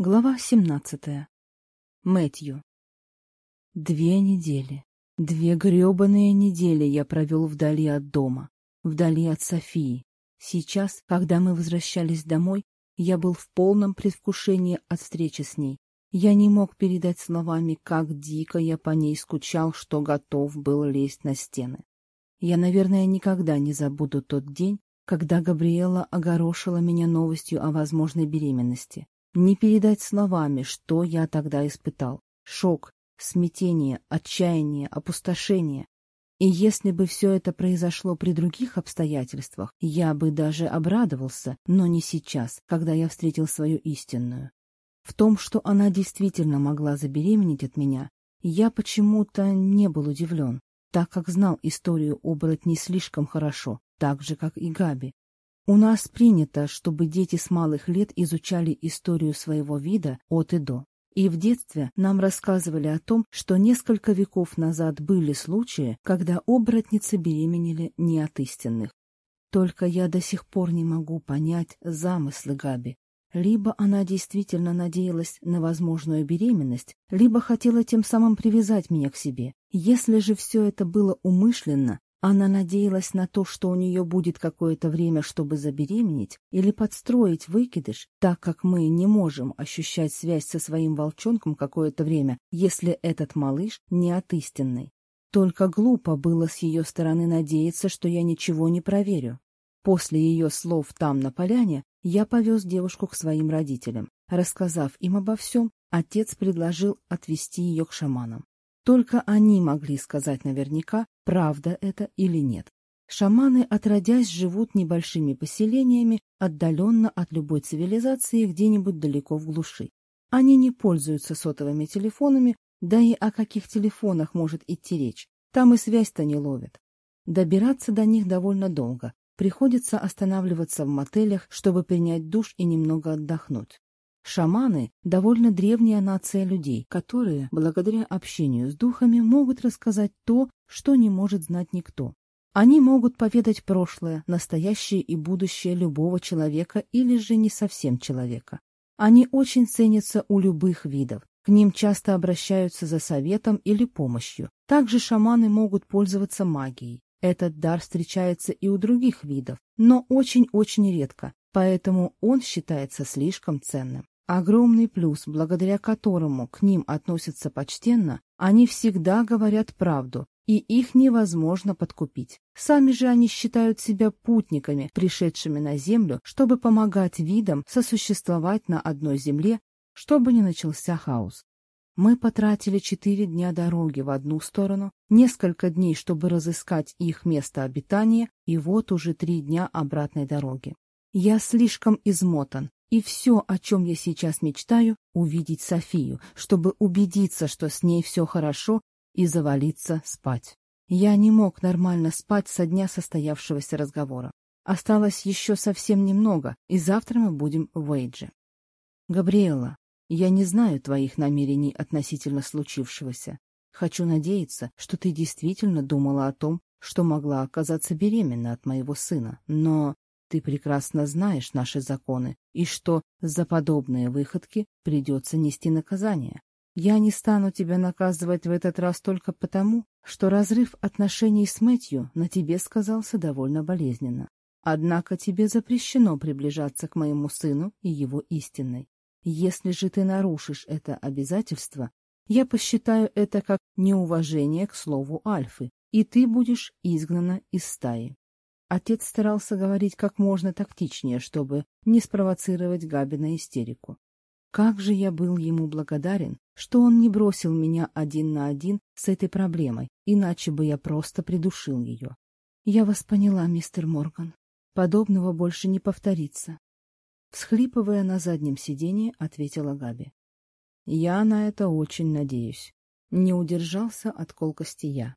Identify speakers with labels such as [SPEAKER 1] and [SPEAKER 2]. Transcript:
[SPEAKER 1] Глава 17. Мэтью. Две недели. Две грёбаные недели я провел вдали от дома, вдали от Софии. Сейчас, когда мы возвращались домой, я был в полном предвкушении от встречи с ней. Я не мог передать словами, как дико я по ней скучал, что готов был лезть на стены. Я, наверное, никогда не забуду тот день, когда Габриэла огорошила меня новостью о возможной беременности. Не передать словами, что я тогда испытал. Шок, смятение, отчаяние, опустошение. И если бы все это произошло при других обстоятельствах, я бы даже обрадовался, но не сейчас, когда я встретил свою истинную. В том, что она действительно могла забеременеть от меня, я почему-то не был удивлен, так как знал историю оборотней слишком хорошо, так же, как и Габи. У нас принято, чтобы дети с малых лет изучали историю своего вида от и до. И в детстве нам рассказывали о том, что несколько веков назад были случаи, когда оборотницы беременели не от истинных. Только я до сих пор не могу понять замыслы Габи. Либо она действительно надеялась на возможную беременность, либо хотела тем самым привязать меня к себе. Если же все это было умышленно, она надеялась на то, что у нее будет какое-то время, чтобы забеременеть или подстроить выкидыш, так как мы не можем ощущать связь со своим волчонком какое-то время, если этот малыш не от истинной. Только глупо было с ее стороны надеяться, что я ничего не проверю. После ее слов там, на поляне, я повез девушку к своим родителям. Рассказав им обо всем, отец предложил отвезти ее к шаманам. Только они могли сказать наверняка, правда это или нет. Шаманы, отродясь, живут небольшими поселениями, отдаленно от любой цивилизации, где-нибудь далеко в глуши. Они не пользуются сотовыми телефонами, да и о каких телефонах может идти речь. Там и связь-то не ловят. Добираться до них довольно долго. Приходится останавливаться в мотелях, чтобы принять душ и немного отдохнуть. Шаманы довольно древняя нация людей, которые, благодаря общению с духами, могут рассказать то, что не может знать никто. Они могут поведать прошлое, настоящее и будущее любого человека или же не совсем человека. Они очень ценятся у любых видов. К ним часто обращаются за советом или помощью. Также шаманы могут пользоваться магией. Этот дар встречается и у других видов, но очень-очень редко, поэтому он считается слишком ценным. Огромный плюс, благодаря которому к ним относятся почтенно, они всегда говорят правду, и их невозможно подкупить. Сами же они считают себя путниками, пришедшими на Землю, чтобы помогать видам сосуществовать на одной Земле, чтобы не начался хаос. Мы потратили четыре дня дороги в одну сторону, несколько дней, чтобы разыскать их место обитания, и вот уже три дня обратной дороги. Я слишком измотан, и все, о чем я сейчас мечтаю, увидеть Софию, чтобы убедиться, что с ней все хорошо, и завалиться спать. Я не мог нормально спать со дня состоявшегося разговора. Осталось еще совсем немного, и завтра мы будем в Эйдже. Габриэла, я не знаю твоих намерений относительно случившегося. Хочу надеяться, что ты действительно думала о том, что могла оказаться беременна от моего сына, но ты прекрасно знаешь наши законы и что за подобные выходки придется нести наказание. Я не стану тебя наказывать в этот раз только потому, что разрыв отношений с Мэтью на тебе сказался довольно болезненно. Однако тебе запрещено приближаться к моему сыну и его истинной. Если же ты нарушишь это обязательство, я посчитаю это как неуважение к слову Альфы, и ты будешь изгнана из стаи. Отец старался говорить как можно тактичнее, чтобы не спровоцировать Габи на истерику. Как же я был ему благодарен, что он не бросил меня один на один с этой проблемой, иначе бы я просто придушил ее. Я вас поняла, мистер Морган. Подобного больше не повторится. Всхлипывая на заднем сиденье, ответила Габи. Я на это очень надеюсь. Не удержался от колкости я.